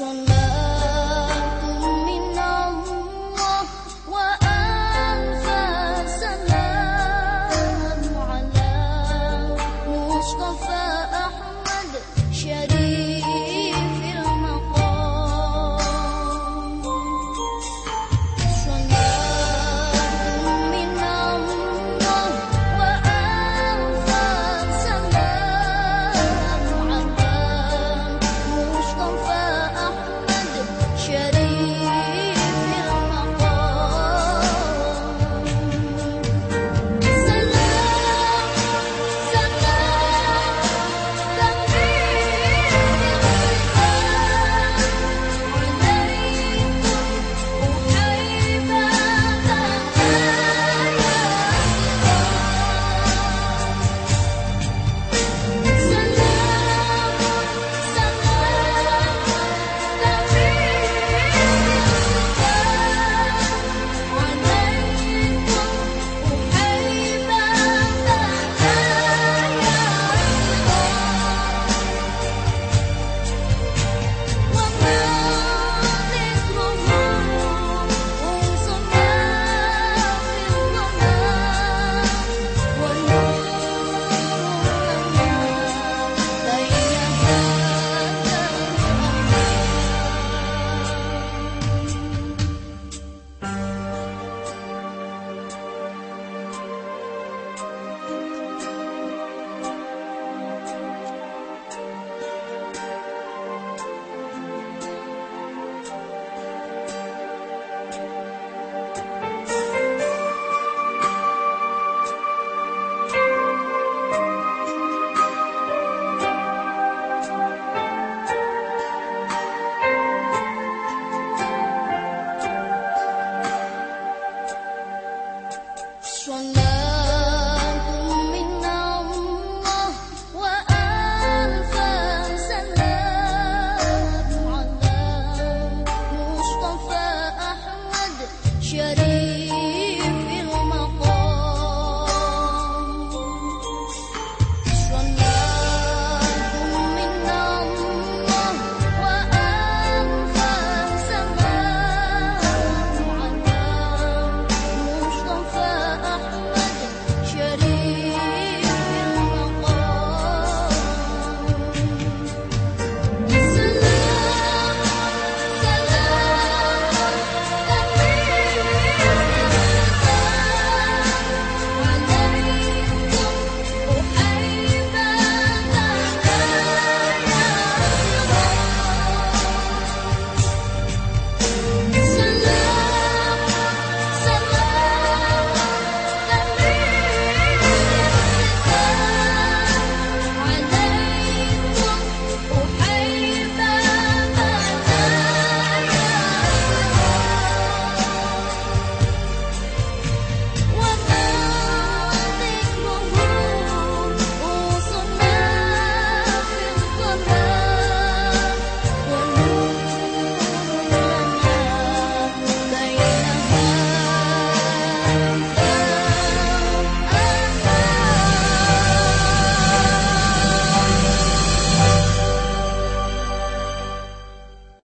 from love.